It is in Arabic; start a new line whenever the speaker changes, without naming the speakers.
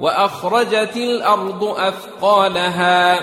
وأخرجت الأرض أثقالها